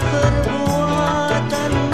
perbuatan